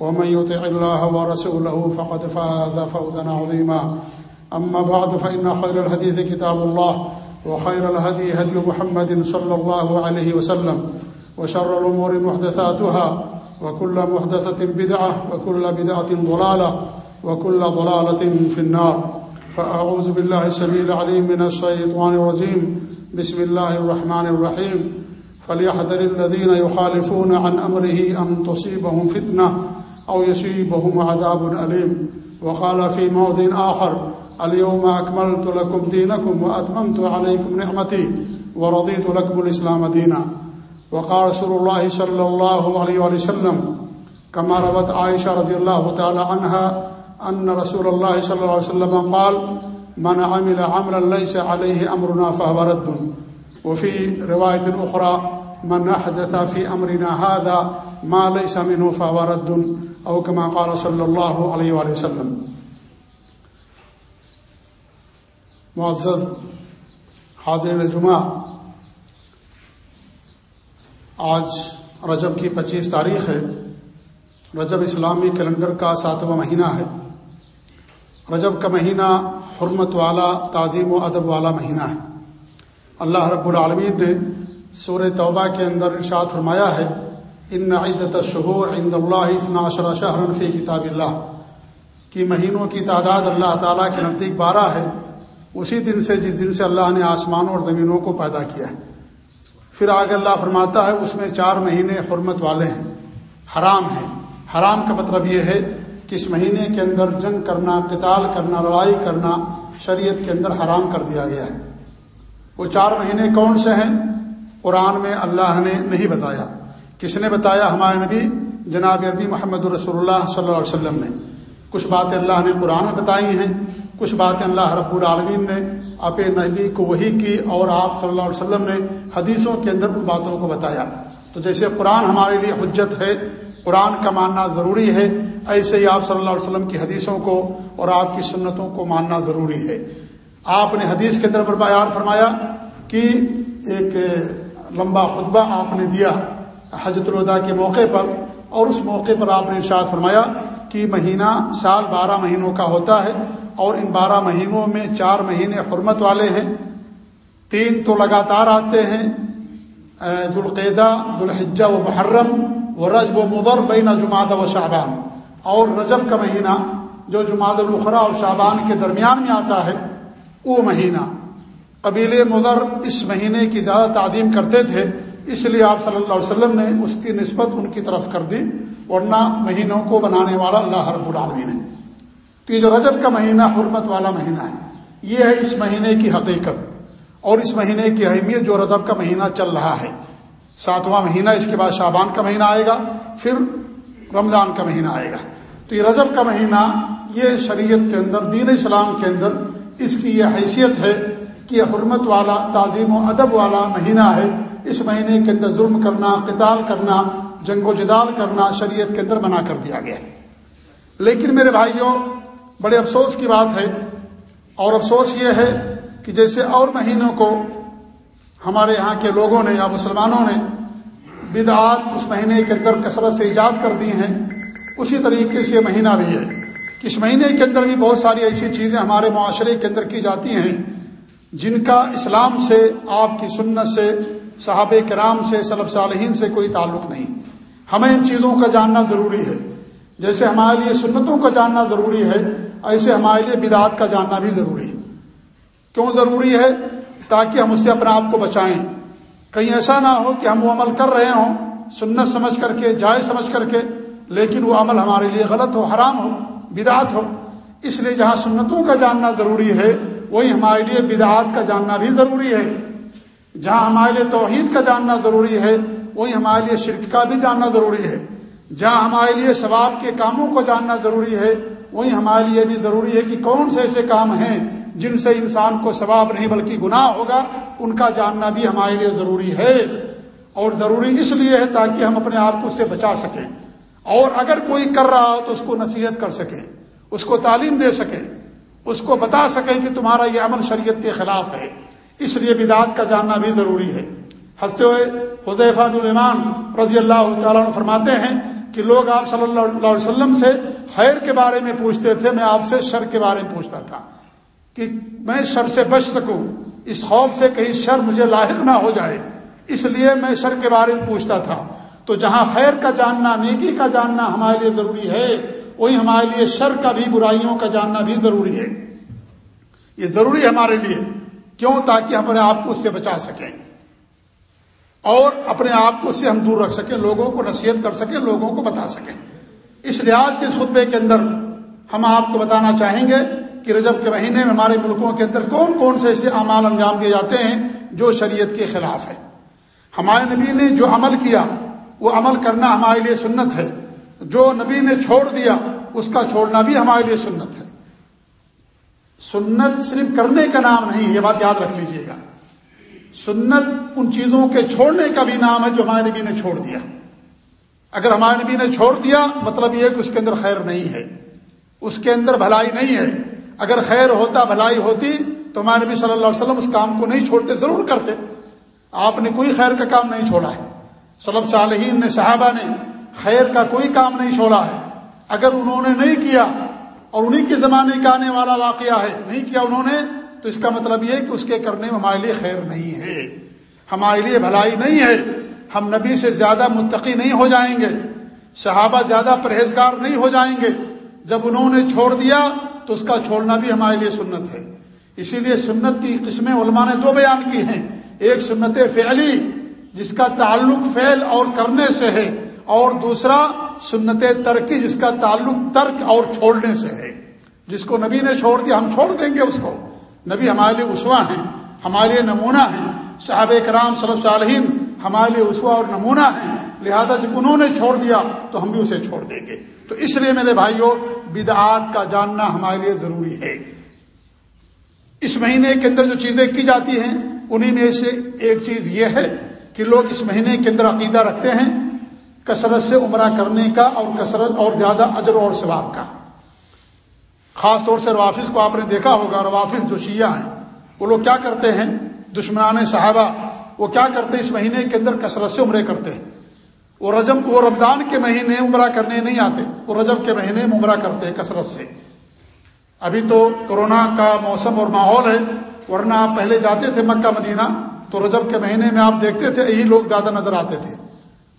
ومن يطع الله ورسوله فقد فاز فوزا عظيما. أما بعد، فإن خير الحديث كتاب الله، وخير الهدي هدي محمد صلى الله عليه وسلم، وشر الأمور محدثاتها، وكل محدثة بدعة، وكل بدعة ضلالة، وكل ضلالة في النار. فأعوذ بالله السميع العليم من الشيطان الرجيم. بسم الله الرحمن الرحيم. فليحذر الذين يخالفون عن أمره أن تصيبهم فتنة أو يصيبهم عذاب أليم. وقال في موضع آخر، اليوم أكملت لكم دينكم وأتممت عليكم نعمتي ورضيت لكم الإسلام دينا. وقال رسول الله صلى الله عليه وسلم، كما روت عائشة رضي الله تعالى عنها، أن رسول الله صلى الله عليه وسلم قال، من عمل عملا ليس عليه أمرنا فهو رد. وفي رواية أخرى، من أحدث في أمرنا هذا ما ليس منه فهو رد. أو كما قال صلى الله عليه وآله وسلم. معزز حاضر جمعہ آج رجب کی پچیس تاریخ ہے۔ رجب اسلامی کیلنڈر کا ساتواں مہینہ ہے۔ رجب کا مہینہ حرمت والا، تعظیم و ادب والا مہینہ ہے۔ اللہ رب العالمین نے سور توبہ کے اندر ارشاد فرمایا ہے ان عدت شہور عند اللہ اسنا عشر شہر فی کتاب اللہ. کی مہینوں کی تعداد اللہ تعالیٰ کے نزدیک بارہ ہے، اسی دن سے جس دن سے اللہ نے آسمانوں اور زمینوں کو پیدا کیا ہے۔ پھر آگے اللہ فرماتا ہے، اس میں چار مہینے حرمت والے ہیں، حرام ہیں۔ حرام کا مطلب یہ ہے کہ اس مہینے کے اندر جنگ کرنا، قتال کرنا، لڑائی کرنا شریعت کے اندر حرام کر دیا گیا ہے۔ وہ چار مہینے کون سے ہیں؟ قرآن میں اللہ نے نہیں بتایا۔ کس نے بتایا ہمارے نبی؟ جناب عربی محمد الرسول اللہ صلی اللہ علیہ وسلم نے۔ کچھ باتیں اللہ نے قرآن میں بتائی ہیں، کچھ باتیں اللہ رب العالمین نے اپنے نبی کو وہی کی اور آپ صلی اللہ علیہ وسلم نے حدیثوں کے اندر ان باتوں کو بتایا۔ تو جیسے قرآن ہمارے لیے حجت ہے، قرآن کا ماننا ضروری ہے، ایسے ہی آپ صلی اللہ علیہ وسلم کی حدیثوں کو اور آپ کی سنتوں کو ماننا ضروری ہے۔ آپ نے حدیث کے اندر پر بیان فرمایا کہ ایک لمبا خطبہ آپ نے دیا۔ حجت الوداع کے موقع پر اور اس موقع پر آپ نے ارشاد فرمایا کہ مہینہ سال بارہ مہینوں کا ہوتا ہے اور ان بارہ مہینوں میں چار مہینے حرمت والے ہیں، تین تو لگاتار آتے ہیں دلقیدہ دلحجہ و محرم و رجب و مدر بین جماعت و شعبان۔ اور رجب کا مہینہ جو جماعت الخرا اور شعبان کے درمیان میں آتا ہے، وہ مہینہ۔ قبیل مدر اس مہینے کی زیادہ تعظیم کرتے تھے اس لیے آپ صلی اللہ علیہ وسلم نے اس کی نسبت ان کی طرف کر دی، ورنہ مہینوں کو بنانے والا اللہ رب العالمین ہے۔ تو یہ جو رجب کا مہینہ حرمت والا مہینہ ہے، یہ ہے اس مہینے کی حقیقت۔ اور اس مہینے کی اہمیت جو رجب کا مہینہ چل رہا ہے۔ ساتواں مہینہ، اس کے بعد شابان کا مہینہ آئے گا، پھر رمضان کا مہینہ آئے گا۔ تو یہ رجب کا مہینہ، یہ شریعت کے اندر، دین اسلام کے اندر اس کی یہ حیثیت ہے کہ یہ حرمت والا، تعظیم و ادب والا مہینہ ہے۔ اس مہینے کے اندر ظلم کرنا، قتال کرنا، جنگ و جدال کرنا شریعت کے اندر منع کر دیا گیا۔ لیکن میرے بھائیوں، بڑے افسوس کی بات ہے۔ اور افسوس یہ ہے کہ جیسے اور مہینوں کو ہمارے یہاں کے لوگوں نے، یا مسلمانوں نے بدعات اس مہینے کے اندر کثرت سے ایجاد کر دی ہیں۔ اسی طریقے سے یہ مہینہ بھی ہے۔ کہ اس مہینے کے اندر بھی بہت ساری ایسی چیزیں ہمارے معاشرے کے اندر کی جاتی ہیں جن کا اسلام سے، آپ کی سنت سے صحاب کرام سے صلب صالحین سے کوئی تعلق نہیں۔ ہمیں ان چیزوں کا جاننا ضروری ہے۔ جیسے ہمارے لیے سنتوں کا جاننا ضروری ہے، ایسے ہمارے لیے بدعات کا جاننا بھی ضروری۔ ہے کیوں ضروری ہے؟ تاکہ ہم اس سے اپنے آپ کو بچائیں۔ کہیں ایسا نہ ہو کہ ہم وہ عمل کر رہے ہوں، سنت سمجھ کر کے، جائز سمجھ کر کے، لیکن وہ عمل ہمارے لیے غلط ہو، حرام ہو بدعت ہو۔ اس لیے جہاں سنتوں کا جاننا ضروری ہے وہی ہمارے لیے بدعات کا جاننا بھی ضروری ہے۔ جہاں ہمارے لیے توحید کا جاننا ضروری ہے وہی ہمارے لیے شرک کا بھی جاننا ضروری ہے۔ جہاں ہمارے لیے ثواب کے کاموں کو جاننا ضروری ہے وہی ہمارے لیے بھی ضروری ہے کہ کون سے ایسے کام ہیں جن سے انسان کو ثواب نہیں بلکہ گناہ ہوگا۔ ان کا جاننا بھی ہمارے لیے ضروری ہے۔ اور ضروری اس لیے ہے تاکہ ہم اپنے آپ کو اس سے بچا سکیں۔ اور اگر کوئی کر رہا ہو تو اس کو نصیحت کر سکیں، اس کو تعلیم دے سکیں، اس کو بتا سکیں کہ تمہارا یہ عمل شریعت کے خلاف ہے۔ اس لیے بدعت کا جاننا بھی ضروری ہے۔ ہنستے ہوئے حضیفہ الرحمان رضی اللہ تعالیٰ عنہ فرماتے ہیں کہ لوگ آپ صلی اللہ علیہ وسلم سے خیر کے بارے میں پوچھتے تھے، میں آپ سے شر کے بارے میں پوچھتا تھا کہ میں شر سے بچ سکوں، اس خوف سے کہیں شر مجھے لاحق نہ ہو جائے، اس لیے میں شر کے بارے میں پوچھتا تھا۔ تو جہاں خیر کا جاننا، نیکی کا جاننا ہمارے لیے ضروری ہے، وہی ہمارے لیے شر کا بھی، برائیوں کا جاننا بھی ضروری ہے۔ یہ ضروری ہے ہمارے لیے۔ کیوں تاکہ ہم اپنے آپ کو اس سے بچا سکیں اور اپنے آپ کو اس سے ہم دور رکھ سکیں، لوگوں کو نصیحت کر سکیں، لوگوں کو بتا سکیں۔ اس لحاظ کے خطبے کے اندر ہم آپ کو بتانا چاہیں گے کہ رجب کے مہینے میں ہمارے ملکوں کے اندر کون کون سے ایسے اعمال انجام دیے جاتے ہیں جو شریعت کے خلاف ہے ہمارے نبی نے جو عمل کیا، وہ عمل کرنا ہمارے لیے سنت ہے۔ جو نبی نے چھوڑ دیا، اس کا چھوڑنا بھی ہمارے لیے سنت ہے۔ سنت صرف کرنے کا نام نہیں، یہ بات یاد رکھ لیجیے گا۔ سنت ان چیزوں کے چھوڑنے کا بھی نام ہے جو ہمارے نبی نے چھوڑ دیا۔ اگر ہمارے نبی نے چھوڑ دیا مطلب یہ کہ اس کے اندر خیر نہیں ہے۔ اس کے اندر بھلائی نہیں ہے۔ اگر خیر ہوتا، بھلائی ہوتی، تو ہمارے نبی صلی اللہ علیہ وسلم اس کام کو نہیں چھوڑتے، ضرور کرتے۔ آپ نے کوئی خیر کا کام نہیں چھوڑا ہے۔ صلب صالحین نے صحابہ نے خیر کا کوئی کام نہیں چھوڑا ہے۔ اگر انہوں نے نہیں کیا اور انہیں کے زمانے کا آنے والا واقعہ ہے، نہیں کیا انہوں نے؟ تو اس کا مطلب یہ کہ اس کے کرنے میں ہمارے لیے خیر نہیں ہے۔ ہمارے لیے بھلائی نہیں ہے۔ ہم نبی سے زیادہ متقی نہیں ہو جائیں گے۔ صحابہ زیادہ پرہیزگار نہیں ہو جائیں گے۔ جب انہوں نے چھوڑ دیا، تو اس کا چھوڑنا بھی ہمارے لیے سنت ہے۔ اسی لیے سنت کی قسمیں علماء نے دو بیان کی ہیں۔ ایک سنت فعلی، جس کا تعلق فعل اور کرنے سے ہے۔ اور دوسرا سنت ترکی جس کا تعلق ترک اور چھوڑنے سے ہے۔ جس کو نبی نے چھوڑ دیا، ہم چھوڑ دیں گے اس کو۔ نبی ہمارے لیے اسوا ہیں، ہمارے لیے نمونہ ہیں۔ صحاب کرام صلی صالحین ہمارے لیے اسوا اور نمونہ ہیں۔ لہذا جب انہوں نے چھوڑ دیا تو ہم بھی اسے چھوڑ دیں گے۔ تو اس لیے میرے بھائیوں بدعات کا جاننا ہمارے لیے ضروری ہے۔ اس مہینے کے اندر جو چیزیں کی جاتی ہیں، انہی میں سے ایک چیز یہ ہے کہ لوگ اس مہینے کے اندر عقیدہ رکھتے ہیں۔ کثرت سے عمرہ کرنے کا اور کثرت اور زیادہ اجر اور ثواب کا۔ خاص طور سے روافظ کو آپ نے دیکھا ہوگا، روافظ جو شیعہ ہیں، وہ لوگ کیا کرتے ہیں؟ دشمنان صحابہ، وہ کیا کرتے ہیں؟ اس مہینے کے اندر کثرت سے عمرے کرتے ہیں۔ وہ رجم وہ رمضان کے مہینے عمرہ کرنے نہیں آتے، وہ رجب کے مہینے میں عمرہ کرتے ہیں کثرت سے۔ ابھی تو کورونا کا موسم اور ماحول ہے، ورنہ آپ پہلے جاتے تھے مکہ، مدینہ، تو رجب کے مہینے میں آپ دیکھتے تھے، یہی لوگ زیادہ نظر آتے تھے۔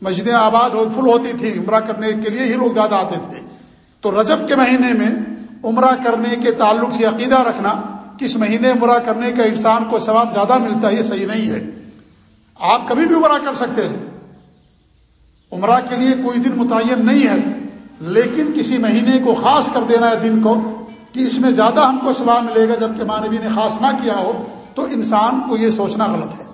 مسجدیں آباد ہو فل ہوتی تھی عمرہ کرنے کے لیے ہی لوگ زیادہ آتے تھے۔ تو رجب کے مہینے میں عمرہ کرنے کے تعلق سے عقیدہ رکھنا، کس مہینے عمرہ کرنے کا انسان کو ثواب زیادہ ملتا ہے، یہ صحیح نہیں ہے۔ آپ کبھی بھی عمرہ کر سکتے ہیں۔ عمرہ کے لیے کوئی دن متعین نہیں ہے، لیکن کسی مہینے کو خاص کر دینا ہے دن کو، کہ اس میں زیادہ ہم کو ثواب ملے گا، جبکہ مانوی نے خاص نہ کیا ہو، تو انسان کو یہ سوچنا غلط ہے۔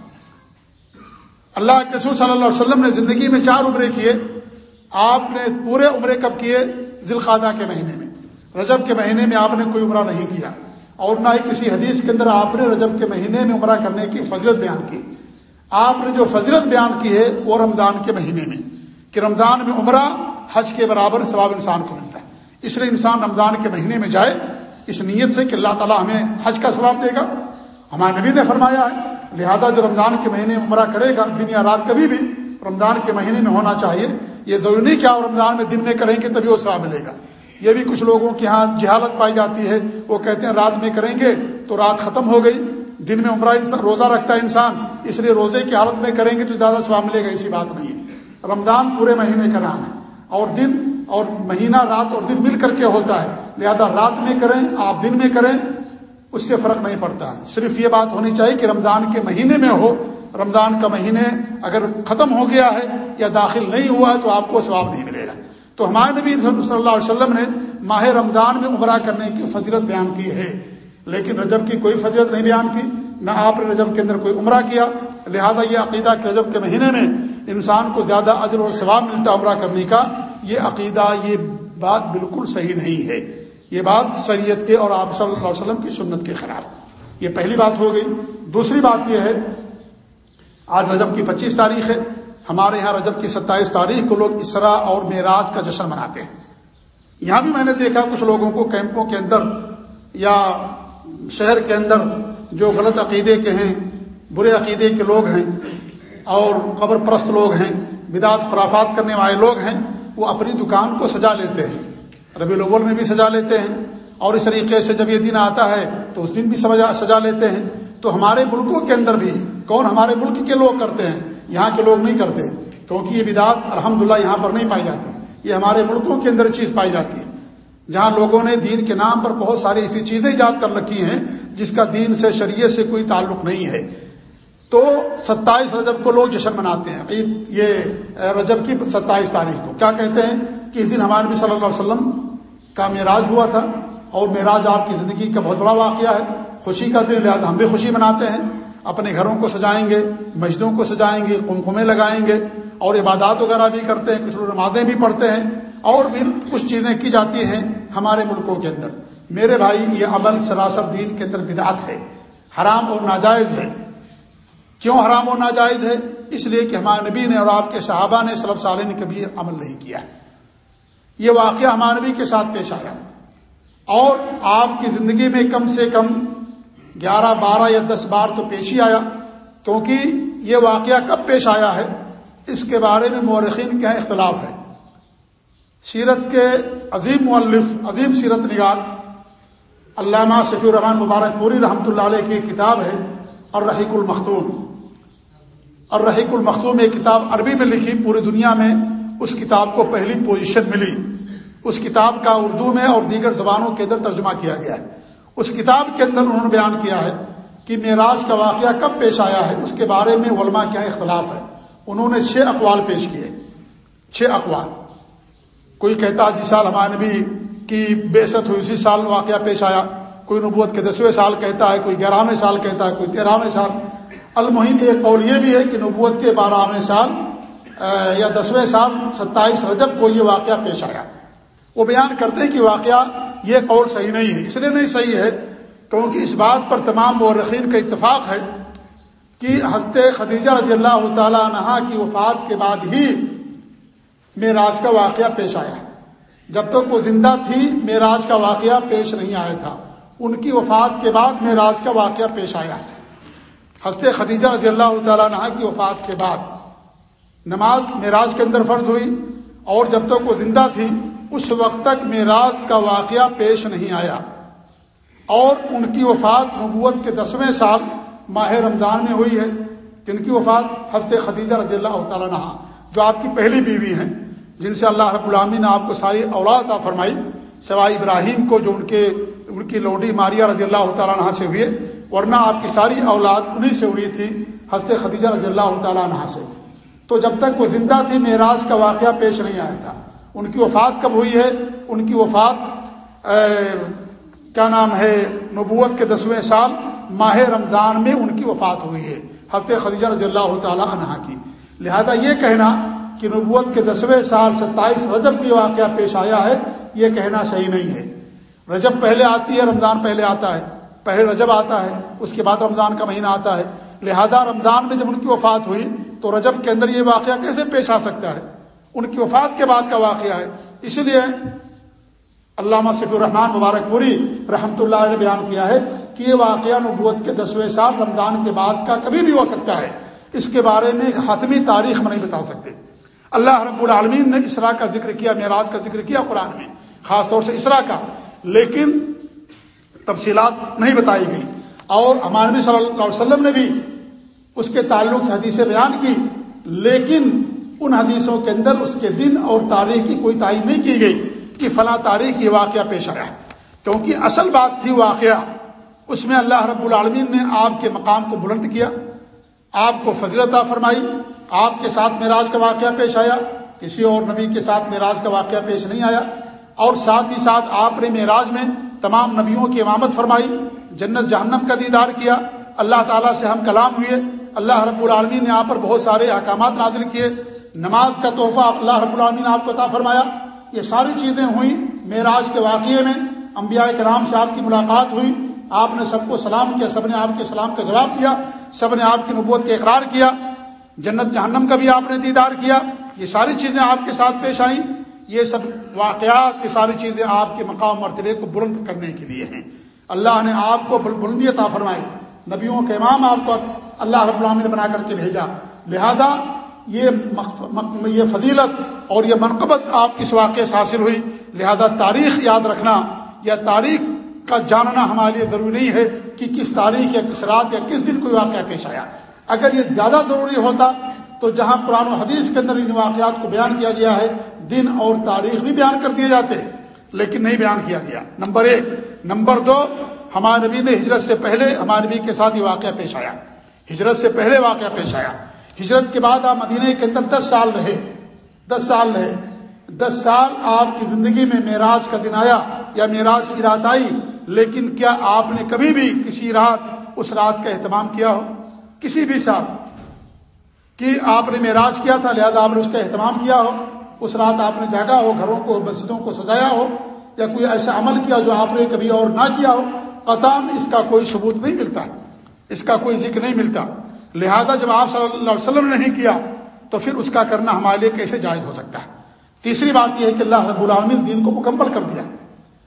اللہ کے رسول صلی اللہ علیہ وسلم نے زندگی میں چار عمرے کیے، آپ نے پورے عمرے کب کیے؟ ذیلخادہ کے مہینے میں۔ رجب کے مہینے میں آپ نے کوئی عمرہ نہیں کیا۔ اور نہ ہی کسی حدیث کے اندر آپ نے رجب کے مہینے میں عمرہ کرنے کی فضرت بیان کی۔ آپ نے جو فضرت بیان کی ہے وہ رمضان کے مہینے میں، کہ رمضان میں عمرہ حج کے برابر ثواب انسان کو ملتا ہے۔ اس لیے انسان رمضان کے مہینے میں جائے، اس نیت سے کہ اللہ تعالیٰ ہمیں حج کا ثواب دے گا۔ ہمارے نبی نے فرمایا ہے لہذا جو رمضان کے مہینے میں عمرہ کرے گا، دن یا رات کبھی بھی رمضان کے مہینے میں ہونا چاہیے۔ یہ ضروری نہیں کہ آپ رمضان میں دن میں کریں گے تبھی وہ ثواب ملے گا۔ یہ بھی کچھ لوگوں کے ہاں جہالت پائی جاتی ہے۔ وہ کہتے ہیں، رات میں کریں گے تو رات ختم ہو گئی۔ دن میں عمرہ انسان، روزہ رکھتا ہے انسان۔ اس لیے روزے کی حالت میں کریں گے تو زیادہ سواب ملے گا اسی بات نہیں ہے۔ رمضان پورے مہینے کا نام ہے۔ اور دن اور مہینہ، رات اور دن مل کر کے ہوتا ہے۔ لہذا رات میں کریں، آپ دن میں کریں۔ اس سے فرق نہیں پڑتا۔ ہے صرف یہ بات ہونی چاہیے کہ رمضان کے مہینے میں ہو۔ رمضان کا مہینے اگر ختم ہو گیا ہے یا داخل نہیں ہوا ہے تو آپ کو ثواب نہیں ملے گا۔ تو ہمارے نبی صلی اللہ علیہ وسلم نے ماہ رمضان میں عمرہ کرنے کی فضیلت بیان کی ہے۔ لیکن رجب کی کوئی فضیلت نہیں بیان کی، نہ آپ نے رجب کے اندر کوئی عمرہ کیا۔ لہذا یہ عقیدہ کہ رجب کے مہینے میں انسان کو زیادہ عدل اور ثواب ملتا عمرہ کرنے کا، یہ عقیدہ، یہ بات بالکل صحیح نہیں ہے۔ یہ بات شریعت کے اور آپ صلی اللہ علیہ وسلم کی سنت کے خلاف یہ پہلی بات ہو گئی۔ دوسری بات یہ ہے، آج رجب کی پچیس تاریخ ہے۔ ہمارے یہاں رجب کی ستائیس تاریخ کو لوگ اسرا اور معراج کا جشن مناتے ہیں۔ یہاں بھی میں نے دیکھا کچھ لوگوں کو کیمپوں کے اندر یا شہر کے اندر جو غلط عقیدے کے ہیں، برے عقیدے کے لوگ ہیں اور قبر پرست لوگ ہیں، بدعت، خرافات کرنے والے لوگ ہیں، وہ اپنی دکان کو سجا لیتے ہیں۔ ربی الاول میں بھی سجا لیتے ہیں اور اس طریقے سے جب یہ دن آتا ہے تو اس دن بھی سجا لیتے ہیں، تو ہمارے ملکوں کے اندر بھی کون ہمارے ملک کے لوگ کرتے ہیں؟ یہاں کے لوگ نہیں کرتے، کیونکہ یہ بدعت الحمد یہاں پر نہیں پائی جاتی۔ یہ ہمارے ملکوں کے اندر چیز پائی جاتی ہے۔ جہاں لوگوں نے دین کے نام پر بہت ساری ایسی چیزیں ایجاد کر رکھی ہیں جس کا دین سے شریعت سے کوئی تعلق نہیں ہے۔ تو ستائیس رجب کو لوگ جشن مناتے ہیں۔ عید، یہ رجب کی ستائیس تاریخ کو۔ کیا کہتے ہیں؟ کہ اس دن ہمارے نبی صلی اللہ علیہ وسلم کا معراج ہوا تھا اور معراج آپ کی زندگی کا بہت بڑا واقعہ ہے۔ خوشی کا دن، لہٰذا ہم بھی خوشی مناتے ہیں۔ اپنے گھروں کو سجائیں گے، مسجدوں کو سجائیں گے کنکمے لگائیں گے اور عبادات وغیرہ بھی کرتے ہیں، کچھ لوگ نمازیں بھی پڑھتے ہیں اور بھی کچھ چیزیں کی جاتی ہیں ہمارے ملکوں کے اندر۔ میرے بھائی، یہ عمل سراسر دین کے اندر بدعت ہے، حرام اور ناجائز ہے۔ کیوں حرام اور ناجائز ہے؟ اس لیے کہ ہمارے نبی نے اور آپ کے صحابہ نے سلب سالے نے کبھی عمل نہیں کیا۔ ہے یہ واقعہ ہمارے نبی کے ساتھ پیش آیا۔ اور آپ کی زندگی میں کم سے کم گیارہ، بارہ یا دس بار تو پیش ہی آیا، کیونکہ یہ واقعہ کب پیش آیا ہے، اس کے بارے میں مورخین کا اختلاف ہے۔ سیرت کے عظیم مؤلف، عظیم سیرت نگار علامہ صفی الرحمان مبارک پوری رحمۃ اللہ علیہ کی کتاب ہے اور رحیق المختوم۔ اور رحیق المختوم ایک کتاب عربی میں لکھی، پوری دنیا میں اس کتاب کو پہلی پوزیشن ملی۔ اس کتاب کا اردو میں اور دیگر زبانوں کے اندر ترجمہ کیا گیا ہے۔ اس کتاب کے اندر انہوں نے بیان کیا ہے کہ معراج کا واقعہ کب پیش آیا ہے، اس کے بارے میں علماء کیا اختلاف ہے۔ انہوں نے چھ اقوال پیش کیے۔ چھ اقوال۔ کوئی کہتا جس جی سال ہمارے نبی کی بےست ہوئی، اسی سال واقعہ پیش آیا۔ کوئی نبوت کے دسویں سال کہتا ہے، کوئی گیارہویں سال کہتا ہے، کوئی تیرہویں سال۔ المہین ایک قول یہ بھی ہے کہ نبوت کے بارہویں سال یا دسویں سال ستائیس رجب کو یہ واقعہ پیش آیا۔ وہ بیان کرتے کہ واقعہ یہ قول صحیح نہیں ہے۔ اس لیے نہیں صحیح ہے کیونکہ اس بات پر تمام مورخین کا اتفاق ہے کہ حضرت خدیجہ رضی اللہ تعالی عنہ کی وفات کے بعد ہی معراج کا واقعہ پیش آیا۔ جب تک وہ زندہ تھی، معراج کا واقعہ پیش نہیں آیا تھا۔ ان کی وفات کے بعد معراج کا واقعہ پیش آیا۔ حضرت خدیجہ رضی اللہ تعالیٰ عنہ کی وفات کے بعد۔ نماز معراج کے اندر فرض ہوئی اور جب تک وہ زندہ تھی، اس وقت تک معراج کا واقعہ پیش نہیں آیا۔ اور ان کی وفات نبوت کے دسویں سال ماہ رمضان میں ہوئی ہے۔ جن کی وفات حضرت خدیجہ رضی اللہ تعالیٰ عنہ، جو آپ کی پہلی بیوی ہیں، جن سے اللہ رب العامی نے آپ کو ساری اولاد عطا فرمائی، سوائے ابراہیم کو جو ان کے، ان کی لوڈی ماریا رضی اللہ تعالیٰ عنہ سے ہوئے ورنہ آپ کی ساری اولاد انہیں سے ہوئی تھی، حضرت خدیجہ رضی اللہ تعالیٰ عنہ سے۔ تو جب تک وہ زندہ تھی، معراج کا واقعہ پیش نہیں آیا تھا۔ ان کی وفات کب ہوئی ہے؟ ان کی وفات کیا نام ہے، نبوت کے دسویں سال ماہ رمضان میں ان کی وفات ہوئی ہے، حضرت خدیجہ رضی اللہ تعالی عنہ کی۔ لہذا یہ کہنا کہ نبوت کے دسویں سال ستائیس رجب کی واقعہ پیش آیا ہے، یہ کہنا صحیح نہیں ہے۔ رجب پہلے آتی ہے، رمضان پہلے آتا ہے۔ پہلے رجب آتا ہے، اس کے بعد رمضان کا مہینہ آتا ہے۔ لہذا رمضان میں جب ان کی وفات ہوئی تو رجب کے اندر یہ واقعہ کیسے پیش آ سکتا ہے؟ ان کی وفات کے بعد کا واقعہ ہے۔ اسی لیے علامہ صفی الرحمان مبارک پوری رحمۃ اللہ نے بیان کیا ہے کہ یہ واقعہ نبوت کے دسویں سال رمضان کے بعد کا کبھی بھی ہو سکتا ہے۔ اس کے بارے میں حتمی تاریخ میں نہیں بتا سکتے۔ اللہ رب العالمین نے اسرا کا ذکر کیا، معراج کا ذکر کیا قرآن میں، خاص طور سے اسرا کا۔ لیکن تفصیلات نہیں بتائی گئی۔ اور ہمانبی صلی اللہ علیہ وسلم نے بھی اس کے تعلق سے حدیثیں بیان کی، لیکن ان حدیثوں کے اندر اس کے دن اور تاریخ کی کوئی تعین نہیں کی گئی کہ فلاں تاریخ یہ واقعہ پیش آیا۔ کیونکہ اصل بات تھی واقعہ، اس میں اللہ رب العالمین نے آپ کے مقام کو بلند کیا، آپ کو فضلتا فرمائی، آپ کے ساتھ معراج کا واقعہ پیش آیا، کسی اور نبی کے ساتھ معراج کا واقعہ پیش نہیں آیا، اور ساتھ ہی ساتھ آپ نے معراج میں تمام نبیوں کی امامت فرمائی، جنت جہنم کا دیدار کیا، اللہ تعالیٰ سے ہم کلام ہوئے اللہ رب العالمین نے آپ پر بہت سارے احکامات نازل کیے۔ نماز کا تحفہ اللہ رب العالمین نے آپ کو عطا فرمایا۔ یہ ساری چیزیں ہوئیں معراج کے واقعے میں۔ انبیاء کرام سے آپ کی ملاقات ہوئی۔ آپ نے سب کو سلام کیا، سب نے آپ کے سلام کا جواب دیا، سب نے آپ کی نبوت کا اقرار کیا۔ جنت جہنم کا بھی آپ نے دیدار کیا۔ یہ ساری چیزیں آپ کے ساتھ پیش آئیں۔ یہ سب واقعات، یہ ساری چیزیں آپ کے مقام مرتبے کو بلند کرنے کے لیے ہیں۔ اللہ نے آپ کو بلندی عطا فرمائی۔ نبیوں کے امام آپ کو اللہ رب العالمین نے بنا کر کے بھیجا۔ لہذا یہ یہ فضیلت اور یہ منقبت آپ کی اس واقعے سے حاصل ہوئی۔ لہذا تاریخ یاد رکھنا یا تاریخ کا جاننا ہمارے لیے ضروری نہیں ہے کہ کس تاریخ یا کس رات یا کس دن کوئی واقعہ پیش آیا۔ اگر یہ زیادہ ضروری ہوتا تو جہاں قرآن و حدیث کے اندر ان واقعات کو بیان کیا گیا ہے، دن اور تاریخ بھی بیان کر دیے جاتے لیکن نہیں بیان کیا گیا۔ نمبر ایک۔ نمبر دو، ہمارے نبی نے ہجرت سے پہلے ہمارے نبی کے ساتھ یہ واقعہ پیش آیا۔ ہجرت سے پہلے واقعہ پیش آیا۔ ہجرت کے بعد آپ مدینہ کے اندر دس سال رہے۔ دس سال رہے۔ دس سال آپ کی زندگی میں معراج کا دن آیا یا معراج کی رات آئی، لیکن کیا آپ نے کبھی بھی کسی رات، اس رات کا اہتمام کیا ہو؟ کسی بھی سال کہ آپ نے معراج کیا تھا، لہذا آپ نے اس کا اہتمام کیا ہو۔ اس رات آپ نے جاگا ہو، گھروں کو، مسجدوں کو سجایا ہو، یا کوئی ایسا عمل کیا جو آپ نے کبھی اور نہ کیا ہو۔ قطام اس کا کوئی ثبوت نہیں ملتا۔ ہے اس کا کوئی ذکر نہیں ملتا۔ لہذا جب آپ صلی اللہ علیہ وسلم نے نہیں کیا، تو پھر اس کا کرنا ہمارے لیے کیسے جائز ہو سکتا ہے؟ تیسری بات یہ ہے کہ اللہ رب العالمین دین کو مکمل کر دیا۔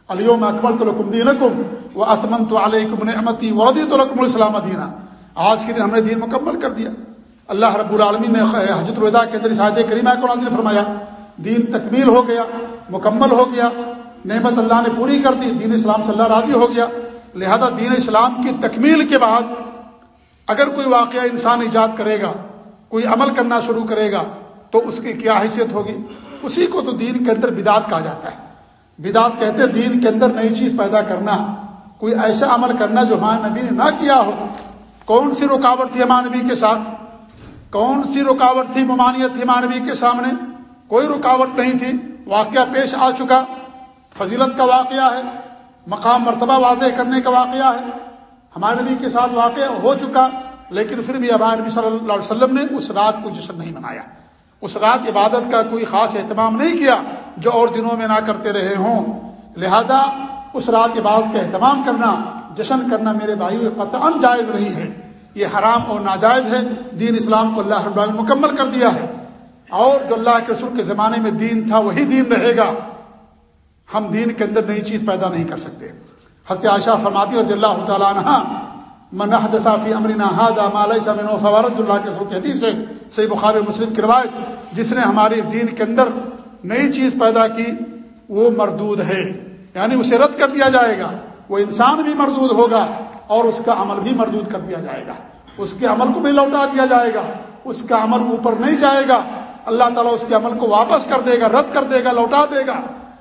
علیوم اکبر تو لکم دین کم وہ تو علیکم نعمتی ودی تو لکم السلام دینا۔ آج کے دن ہم نے دین مکمل کر دیا۔ اللہ رب العالمین نے حضرت الوداع کے اندر شاہد کریمہ کو نے فرمایا، دین تکمیل ہو گیا، مکمل ہو گیا، نعمت اللہ نے پوری کر دی، دین اسلام سے اللہ راضی ہو گیا۔ لہذا دین اسلام کی تکمیل کے بعد اگر کوئی واقعہ انسان ایجاد کرے گا، کوئی عمل کرنا شروع کرے گا، تو اس کی کیا حیثیت ہوگی؟ اسی کو تو دین کے اندر بدعت کہا جاتا ہے۔ بدعت کہتے دین کے اندر نئی چیز پیدا کرنا۔ کوئی ایسا عمل کرنا جو ہمارے نبی نے نہ کیا ہو۔ کون سی رکاوٹ تھی ہمارے نبی کے ساتھ؟ کون سی رکاوٹ تھی ممانعت تھی ہمارے نبی کے سامنے؟ کوئی رکاوٹ نہیں تھی۔ واقعہ پیش آ چکا۔ فضیلت کا واقعہ ہے۔ مقام مرتبہ واضح کرنے کا واقعہ ہے۔ ہمارے نبی کے ساتھ واقع ہو چکا، لیکن پھر بھی ہمارے نبی صلی اللہ علیہ وسلم نے اس رات کو جشن نہیں منایا۔ اس رات عبادت کا کوئی خاص اہتمام نہیں کیا جو اور دنوں میں نہ کرتے رہے ہوں۔ لہذا اس رات عبادت کا اہتمام کرنا، جشن کرنا میرے بھائی قطعا جائز نہیں ہے۔ یہ حرام اور ناجائز ہے۔ دین اسلام کو اللہ رب العالمین مکمل کر دیا ہے۔ اور جو اللہ کے رسول کے زمانے میں دین تھا، وہی دین رہے گا۔ ہم دین کے اندر نئی چیز پیدا نہیں کر سکتے۔ حضرت عائشہ فرماتی رضی اللہ تعالیٰ عنہ، من حدثافی امرنا هذا ما ليس منه فورد اللہ کے رسول حدیث ہے، صحیح بخاری مسلم کی روایت، جس نے ہماری دین کے اندر نئی چیز پیدا کی، وہ مردود ہے. یعنی اسے رد کر دیا جائے گا، وہ انسان بھی مردود ہوگا اور اس کا عمل بھی مردود کر دیا جائے گا، اس کے عمل کو بھی لوٹا دیا جائے گا، اس کا عمل اوپر نہیں جائے گا، اللہ تعالیٰ اس کے عمل کو واپس کر دے گا، رد کر دے گا، لوٹا دے گا،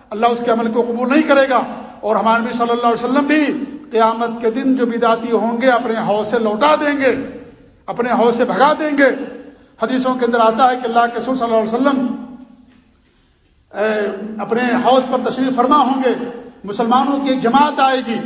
اللہ اس کے عمل کو قبول نہیں کرے گا اور ہمارے نبی صلی اللہ علیہ وسلم بھی قیامت کے دن جو بداتی ہوں گے اپنے حوض سے لوٹا دیں گے، اپنے حوض سے بھگا دیں گے۔ حدیثوں کے اندر آتا ہے کہ اللہ کے رسول صلی اللہ علیہ وسلم اپنے حوض پر تشریف فرما ہوں گے، مسلمانوں کی ایک جماعت آئے گی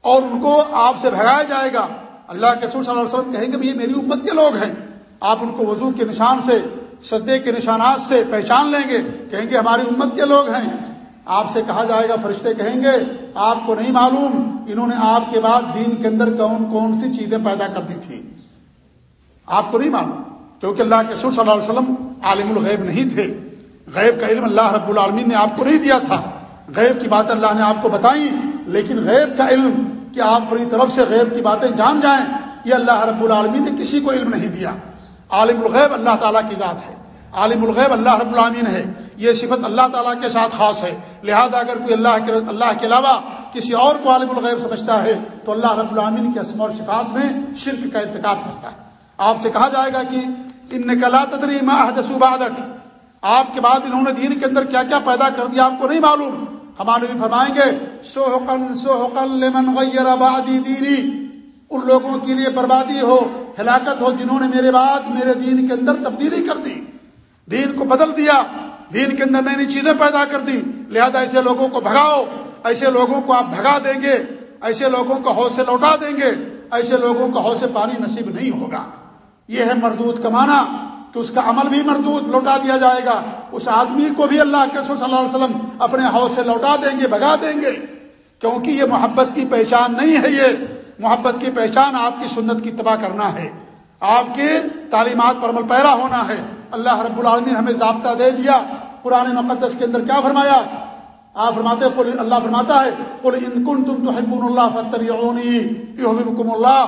اور ان کو آپ سے بھگایا جائے گا۔ اللہ کے رسول صلی اللہ علیہ وسلم کہیں گے یہ میری امت کے لوگ ہیں۔ آپ ان کو وضو کے نشان سے سدے کے نشانات سے پہچان لیں گے۔ کہیں گے ہماری امت کے لوگ ہیں۔ آپ سے کہا جائے گا، فرشتے کہیں گے، آپ کو نہیں معلوم، انہوں نے آپ کے بعد دین کے اندر کون کون سی چیزیں پیدا کر دی تھی آپ کو نہیں معلوم، کیونکہ اللہ کے سر صلی اللہ علیہ وسلم عالم الغیب نہیں تھے۔ غیب کا علم اللہ رب العالمین نے آپ کو نہیں دیا تھا۔ غیب کی بات اللہ نے آپ کو بتائی لیکن غیب کا علم کہ آپ اپنی طرف سے غیب کی باتیں جان جائیں، یہ اللہ رب العالمین نے کسی کو علم نہیں دیا۔ عالم الغیب اللہ تعالیٰ کی ذات ہے۔ عالم الغیب اللہ رب العالمین ہے۔ یہ صفت اللہ تعالیٰ کے ساتھ خاص ہے۔ لہذا اگر کوئی اللہ کے اللہ کے علاوہ کسی اور کو عالم الغیب سمجھتا ہے، تو اللہ رب العالمین کے اسم اور صفات میں شرک کا انتخاب کرتا ہے۔ آپ سے کہا جائے گا کہ ان کلا تدری بعدک۔ آپ کے بعد انہوں نے دین کے اندر کیا کیا پیدا کر دیا، آپ کو نہیں معلوم۔ ہمارے بھی فرمائیں گے سوحقن سوحقن لمن غیر آبادی دینی۔ ان لوگوں کے لیے بربادی ہو، ہلاکت ہو جنہوں نے میرے بعد میرے دین کے اندر تبدیلی کر دی۔ دین کو بدل دیا دین کے اندر نئی نئی چیزیں پیدا کر دی لہذا ایسے لوگوں کو بھگاؤ، ایسے لوگوں کو آپ بھگا دیں گے، ایسے لوگوں کو حوصے لوٹا دیں گے، ایسے لوگوں کو حوصے پانی نصیب نہیں ہوگا۔ یہ ہے مردود کمانا کہ اس کا عمل بھی مردود لوٹا دیا جائے گا۔ اس آدمی کو بھی اللہ کے صلی اللہ علیہ وسلم اپنے حوصے لوٹا دیں گے، بھگا دیں گے۔ کیونکہ یہ محبت کی پہچان نہیں ہے یہ۔ محبت کی پہچان آپ کی سنت کی تباہ کرنا ہے۔ آپ کی تعلیمات پر عمل پیرا ہونا ہے۔ اللہ رب العالمین ہمیں ضابطہ دے دیا قرآن مقدس کے اندر کیا فرمایا؟ آپ فرماتے قل اللہ فرماتا ہے، قل ان کن تم تو اللہ فتبی اللہ۔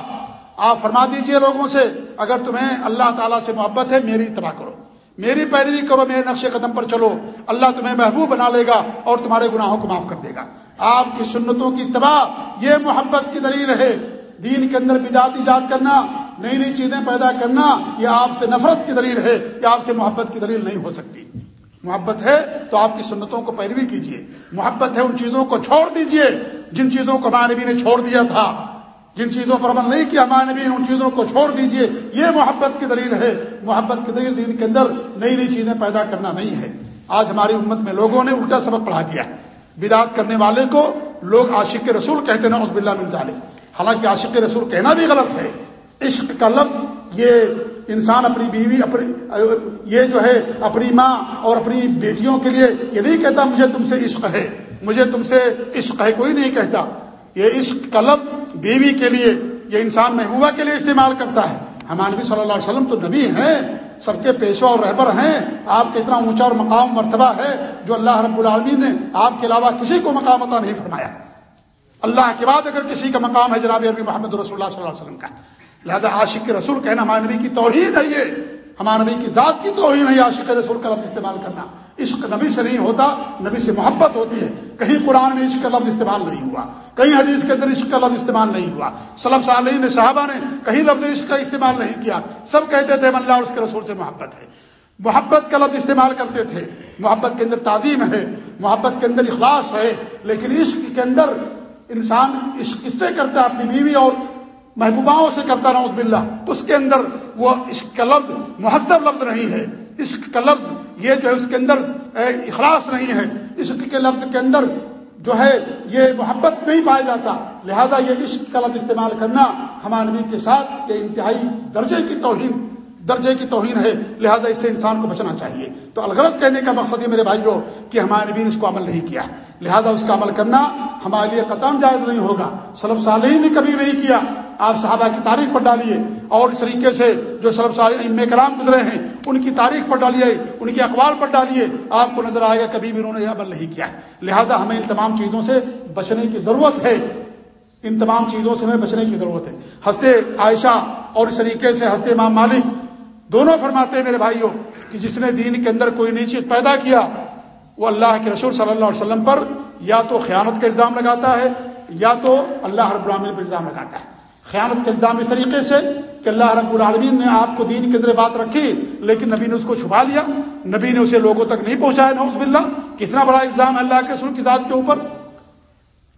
آپ فرما دیجیے لوگوں سے، اگر تمہیں اللہ تعالیٰ سے محبت ہے، میری اتباع کرو۔ میری پیروی کرو، میرے نقش قدم پر چلو۔ اللہ تمہیں محبوب بنا لے گا اور تمہارے گناہوں کو معاف کر دے گا۔ آپ کی سنتوں کی تباہ، یہ محبت کی دلیل ہے۔ دین کے اندر بدعت ایجاد کرنا نئی نئی چیزیں پیدا کرنا یہ آپ سے نفرت کی دلیل ہے یہ آپ سے محبت کی دلیل نہیں ہو سکتی۔ محبت ہے تو آپ کی سنتوں کو پیروی کیجیے محبت ہے ان چیزوں کو چھوڑ دیجیے جن چیزوں کو ہمارے نبی نے چھوڑ دیا تھا۔ جن چیزوں پر عمل نہیں کیا ہمارے نبی ان چیزوں کو چھوڑ دیجیے یہ محبت کی دلیل ہے۔ محبت کی دلیل دین کے اندر نئی نئی چیزیں پیدا کرنا نہیں ہے۔ آج ہماری امت میں لوگوں نے الٹا سبق پڑھا دیا۔ بدعت کرنے والے کو لوگ عاشق رسول کہتے ہیں عزب اللہ مل حالانکہ عاشق رسول کہنا بھی غلط ہے۔ عشق کا لفظ، یہ انسان اپنی بیوی، اپنی، یہ جو ہے، اپنی ماں اور اپنی بیٹیوں کے لیے یہ نہیں کہتا مجھے تم سے عشق ہے، مجھے تم سے عشق ہے، کوئی نہیں کہتا۔ یہ عشق کا لفظ بیوی کے لیے، یہ انسان محبوبہ کے لیے استعمال کرتا ہے۔ ہمارے نبی صلی اللہ علیہ وسلم تو نبی ہیں، سب کے پیشوا اور رہبر ہیں، آپ کا اتنا اونچا اور مقام مرتبہ ہے جو اللہ رب العالمین نے آپ کے علاوہ کسی کو مقام عطا نہیں فرمایا۔ اللہ کے بعد اگر کسی کا مقام ہے جناب ابھی محمد رسول اللہ صلی اللہ علیہ وسلم کا۔ لہذا عاشق رسول کہنا ہمارے نبی کی توحید ہے یہ۔ ہمارے نبی کی ذات کی توہین ہے عاشق رسول کا لفظ استعمال کرنا۔ عشق نبی سے نہیں ہوتا، نبی سے محبت ہوتی ہے۔ کہیں قرآن میں عشق کا لفظ استعمال نہیں ہوا، کہیں حدیث کے اندر عشق کا لفظ استعمال نہیں ہوا۔ صلب صالح نے صحابہ نے کہیں لفظ عشق کا استعمال نہیں کیا۔ سب کہتے تھے اللہ اور اس کے رسول سے محبت ہے۔ محبت کا لفظ استعمال کرتے تھے۔ محبت کے اندر تعظیم ہے، محبت کے اندر اخلاص ہے، لیکن عشق کے اندر انسان عشق کس سے کرتا ہے، اپنی بیوی اور محبوباؤں سے کرتا نعوذ باللہ اس کے اندر وہ عشق کا لفظ مہذب لفظ نہیں ہے عشق کا لفظ یہ جو ہے اس کے اندر اخلاص نہیں ہے عشق کے لفظ کے اندر جو ہے یہ محبت نہیں پایا جاتا، لہذا یہ عشق کا لفظ استعمال کرنا ہمارے نبی کے ساتھ یہ انتہائی درجے کی توہین، درجے کی توہین ہے، لہذا اس سے انسان کو بچنا چاہیے۔ تو الغرض کہنے کا مقصد یہ میرے بھائیوں کہ ہمارے نبی نے اس کو عمل نہیں کیا، لہذا اس کا عمل کرنا ہمارے لیے قطام جائز نہیں ہوگا۔ سلب صالحین نے کبھی نہیں کیا۔ آپ صحابہ کی تاریخ پر ڈالیے اور اس طریقے سے جو سلب صالح کرام گزرے ہیں، ان کی تاریخ پر ڈالیے، ان کے اخبار پر ڈالیے، آپ کو نظر آئے گا کبھی بھی انہوں نے یہ عمل نہیں کیا۔ لہذا ہمیں ان تمام چیزوں سے بچنے کی ضرورت ہے۔ ان تمام چیزوں سے ہمیں بچنے کی ضرورت ہے۔ ہنستے عائشہ اور اس طریقے سے ہنستے امام مالک دونوں فرماتے ہیں، میرے بھائیوں، کہ جس نے دین کے اندر کوئی نئی چیز پیدا کیا، وہ اللہ کے رسول صلی اللہ علیہ وسلم پر یا تو خیانت کا الزام لگاتا ہے، یا تو اللہ رب العالمین پر الزام لگاتا ہے۔ خیانت کا الزام اس طریقے سے کہ اللہ رب العالمین نے آپ کو دین کے اندر بات رکھی، لیکن نبی نے اس کو چھپا لیا۔ نبی نے اسے لوگوں تک نہیں پہنچایا نوز باللہ۔ کتنا بڑا الزام ہے اللہ کے رسول کی ذات کے اوپر۔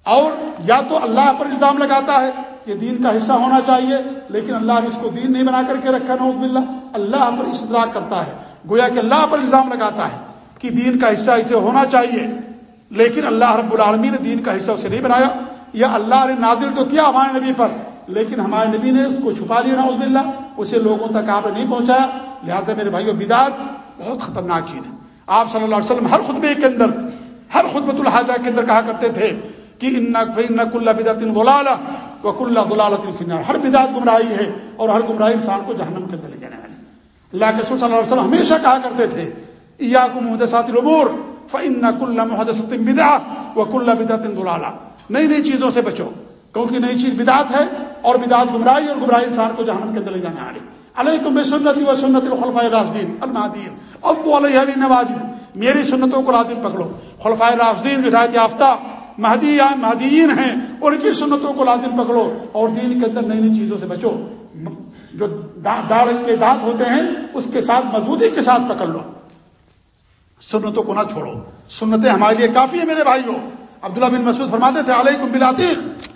اور یا تو اللہ پر الزام لگاتا ہے کہ دین کا حصہ ہونا چاہیے، لیکن اللہ نے اس کو دین نہیں بنا کر کے رکھا نوز باللہ۔ اللہ پر اشتراک کرتا ہے، گویا کہ اللہ پر الزام لگاتا ہے کہ دین کا حصہ اسے ہونا چاہیے، لیکن اللہ رب العالمین نے دین کا حصہ اسے نہیں بنایا۔ یا اللہ نے نازل تو کیا ہمارے نبی پر؟ لیکن ہمارے نبی نے اس کو چھپا لیا نوز باللہ، اسے لوگوں تک آپ نے نہیں پہنچایا۔ لہٰذا میرے بھائیوں بدعت بہت خطرناک چیز ہے۔ آپ صلی اللہ علیہ وسلم ہر خطبے کے اندر، ہر خطبۃ الحاظہ کے اندر کہا کرتے تھے کہ ان کل بدعت غلالہ وہ کل غلالت الفنار ہر بدعت گمراہی ہے اور ہر گمراہی انسان کو جہنم کے اندر لے جانے والی اللہ کے صلی اللہ علیہ وسلم ہمیشہ کہا کرتے تھے یا کو محدثات العبور فن کل محدث بدا و کل بدعت غلالہ نئی نئی چیزوں سے بچو۔ کیونکہ نئی چیز بدعت ہے اور بدعت گمراہی اور گمراہی انسان کو جہنم کے اندر لے جانے والی علیکم بے سنتی و سنت الخلفاء راشدین المہدین اب تو علیہ بھی نوازین میری سنتوں کو لازم پکڑو۔ خلفاء راشدین ہدایت یافتہ، مہدی مہدیین ہیں، ان کی سنتوں کو لازم پکڑو اور دین کے اندر نئی نئی چیزوں سے بچو۔ جو داڑ کے دانت ہوتے ہیں، اس کے ساتھ مضبوطی کے ساتھ پکڑ لو۔ سنتوں کو نہ چھوڑو۔ سنتیں ہمارے لیے کافی ہے میرے بھائیوں۔ عبداللہ بن مسعود فرماتے تھے علیہ کم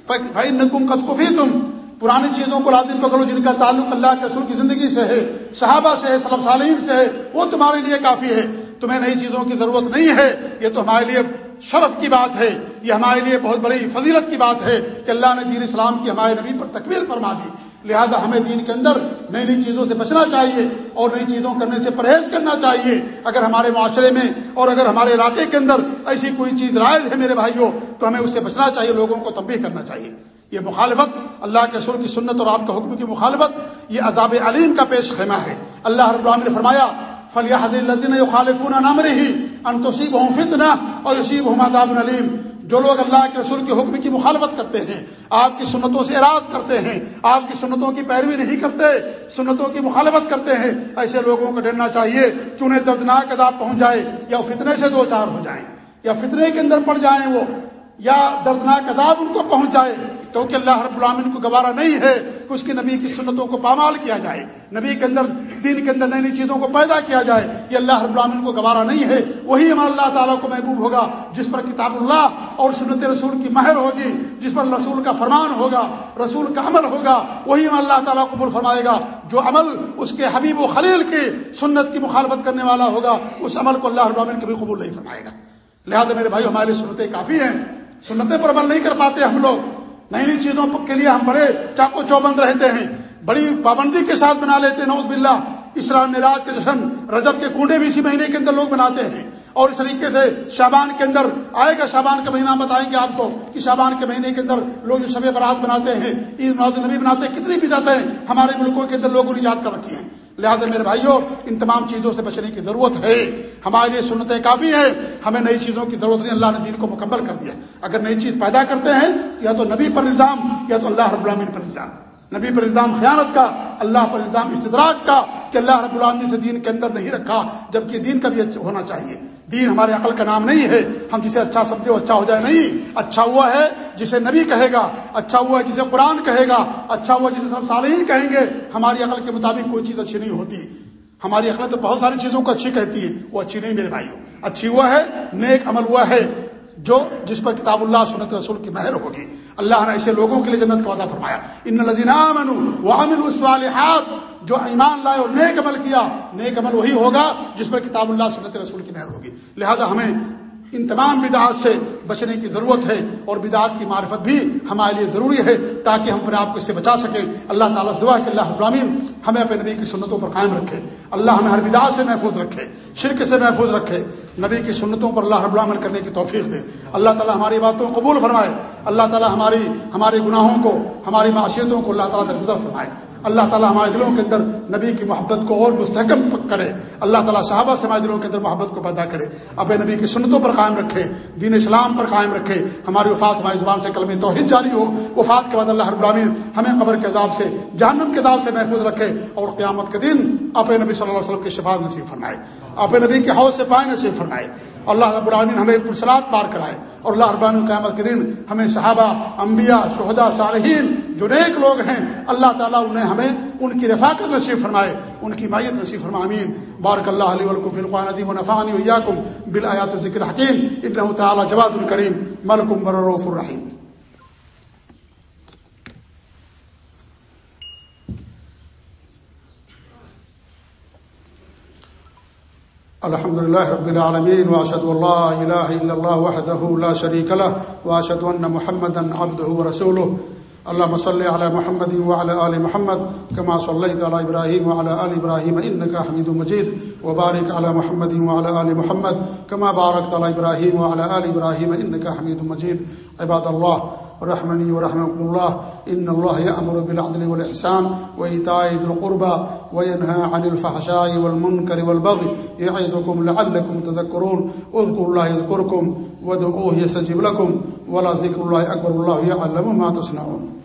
بھائی نکم قد کفی تم پرانی چیزوں کو لازم پکڑو جن کا تعلق اللہ کے رسول کی زندگی سے ہے، صحابہ سے ہے صلب صالحین سے ہے، وہ تمہارے لیے کافی ہے۔ تمہیں نئی چیزوں کی ضرورت نہیں ہے، یہ تو ہمارے لیے شرف کی بات ہے، یہ ہمارے لیے بہت بڑی فضیلت کی بات ہے کہ اللہ نے دین اسلام کی ہمارے نبی پر تکمیل فرما دی۔ لہذا ہمیں دین کے اندر نئی نئی چیزوں سے بچنا چاہیے اور نئی چیزوں کرنے سے پرہیز کرنا چاہیے۔ اگر ہمارے معاشرے میں اور اگر ہمارے علاقے کے اندر ایسی کوئی چیز رائج ہے میرے بھائیوں، تو ہمیں اس سے بچنا چاہیے، لوگوں کو تنبیہ کرنا چاہیے۔ یہ مخالفت، اللہ کے سر کی سنت اور آپ کے حکم کی مخالفت، یہ عذاب علیم کا پیش خیمہ ہے۔ اللہ رب العالمین نے فرمایا فلیہ الدین خالفون نام رہی انتوسیب ہوں فتنا اور یسیب ہوں عذاب علیم جو لوگ اللہ کے رسول کے حکم کی مخالفت کرتے ہیں، آپ کی سنتوں سے اراض کرتے ہیں، آپ کی سنتوں کی پیروی نہیں کرتے، سنتوں کی مخالفت کرتے ہیں، ایسے لوگوں کو ڈرنا چاہیے کہ انہیں دردناک عذاب پہنچ جائے یا فتنے سے دو چار ہو جائیں، یا فتنے کے اندر پڑ جائیں وہ، یا دردناک عذاب ان کو پہنچ جائے۔ کیونکہ اللہ رب العالمین کو گوارا نہیں ہے کہ اس کی نبی کی سنتوں کو پامال کیا جائے، نبی کے اندر، دین کے اندر نئی نئی چیزوں کو پیدا کیا جائے، یہ اللہ رب العالمین کو گوارا نہیں ہے، وہی ہمارا اللہ تعالیٰ کو محبوب ہوگا، جس پر کتاب اللہ اور سنت رسول کی مہر ہوگی، جس پر رسول کا فرمان ہوگا، رسول کا عمل ہوگا، وہی ہم اللہ تعالیٰ قبول فرمائے گا، جو عمل اس کے حبیب و خلیل کی سنت کی مخالفت کرنے والا ہوگا، اس عمل کو اللہ رب العالمین کبھی قبول نہیں فرمائے گا۔ لہٰذا میرے بھائی ہمارے سنتیں کافی ہیں، سنتیں پر عمل نہیں کر پاتے ہم لوگ۔ نئی نئی چیزوں کے لیے ہم بڑے چاقو چوبند رہتے ہیں۔ بڑی پابندی کے ساتھ بنا لیتے ہیں نوز بلّہ اسرا میراج کے جشن، رجب کے کنڈے بھی اسی مہینے کے اندر لوگ بناتے ہیں۔ اور اس طریقے سے شابان کے اندر، آئے گا شابان کا مہینہ بتائیں گے آپ کو کہ شابان کے مہینے کے اندر لوگ جو شب برات بناتے ہیں، عید ماد نبی بناتے ہیں، کتنی بھی جاتے ہیں ہمارے ملکوں کے اندر لوگوں نے یاد کر رکھی ہیں۔ لہٰذا میرے بھائیوں، ان تمام چیزوں سے بچنے کی ضرورت ہے۔ ہمارے لیے سنتیں کافی ہیں۔ ہمیں نئی چیزوں کی ضرورت نہیں، اللہ نے دین کو مکمل کر دیا۔ اگر نئی چیز پیدا کرتے ہیں، یا تو نبی پر الزام، یا تو اللہ رب العالمین پر الزام۔ نبی پر الزام خیانت کا، اللہ پر الزام استدراک کا، کہ اللہ رب العالمین سے دین کے اندر نہیں رکھا، جبکہ دین کا بھی اچھا ہونا چاہیے۔ دین ہمارے عقل کا نام نہیں ہے، ہم جسے اچھا سمجھے وہ اچھا ہو جائے، نہیں۔ اچھا ہوا ہے جسے نبی کہے گا اچھا ہوا ہے جسے قرآن کہے گا اچھا ہوا جسے سب صالحین کہیں گے۔ ہماری عقل کے مطابق کوئی چیز اچھی نہیں ہوتی۔ ہماری عقل تو بہت ساری چیزوں کو اچھی کہتی ہے، وہ اچھی نہیں میرے بھائیوں۔ اچھی ہوا ہے، نیک عمل ہوا ہے۔ جو جس پر کتاب اللہ سنت رسول کی مہر ہوگی، اللہ نے ایسے لوگوں کے لیے جنت کا وعدہ فرمایا۔ ان الصالحات، جو ایمان لائے اور نیک عمل کیا، نیک عمل وہی ہوگا جس پر کتاب اللہ سنت رسول کی مہر ہوگی۔ لہذا ہمیں ان تمام بدعات سے بچنے کی ضرورت ہے اور بدعات کی معرفت بھی ہمارے لیے ضروری ہے تاکہ ہم اپنے آپ کو اس سے بچا سکیں۔ اللہ تعالیٰ سے دعا کہ اللہ ابراہین ہمیں اپنے نبی کی سنتوں پر قائم رکھے۔ اللہ ہمیں ہر بدعات سے محفوظ رکھے، شرک سے محفوظ رکھے۔ نبی کی سنتوں پر اللہ رب العمل کرنے کی توفیق دے۔ اللہ تعالیٰ ہماری باتوں کو قبول فرمائے۔ اللہ تعالیٰ ہماری، ہمارے گناہوں کو، ہماری معاشیتوں کو اللہ تعالیٰ درگزر فرمائے۔ اللہ تعالیٰ ہمارے دلوں کے اندر نبی کی محبت کو اور مستحکم کرے۔ اللہ تعالیٰ صحابہ سے ہمارے دلوں کے اندر محبت کو پیدا کرے۔ اپنے نبی کی سنتوں پر قائم رکھے، دین اسلام پر قائم رکھے۔ ہماری وفات ہماری زبان سے کلم توحید جاری ہو۔ وفات کے بعد اللہ ہر براہین ہمیں قبر کے عذاب سے، جہنم کے عذاب سے محفوظ رکھے اور قیامت کے دن اپنے نبی صلی اللہ علیہ وسلم کی شفاظ نصیب فرمائے۔ اپنے نبی کے حوض سے پائے نصیب فرمائے۔ اللہ رب العالمین ہمیں پرسرات پار کرائے۔ اور اللہ رب القیامت کے دن ہمیں صحابہ، انبیاء شہدا صالحین جو نیک لوگ ہیں، اللہ تعالیٰ انہیں ہمیں ان کی رفاقت نصیب فرمائے، ان کی مائیت نصیب فرما امین بارک اللہ علیہ ولکم فی القرآن ادیم و نفانی ویاکم بالآیات ذکر حکیم انہو تعالی جواد الکریم ملکم برروف الرحیم۔ الحمد لله رب العالمين واشهد ان لا اله الا الله وحده لا شريك له واشهد ان محمدا عبده ورسوله. اللهم صل على محمد وعلى ال محمد، كما صليت على ابراهيم وعلى ال ابراهيم انك حميد مجيد. وبارك على محمد وعلى ال محمد، كما باركت على ابراهيم وعلى ال ابراهيم انك حميد مجيد. عباد الله رحمنی ورحمكم الله إن الله يأمر بالعدل والإحسان وإيتاء ذي القربى وينهى عن الفحشاء والمنكر والبغي يعظكم لعلكم تذكرون اذكروا الله يذكركم ودعوه يستجب لكم ولا ذكر الله أكبر الله يعلم ما تصنعون۔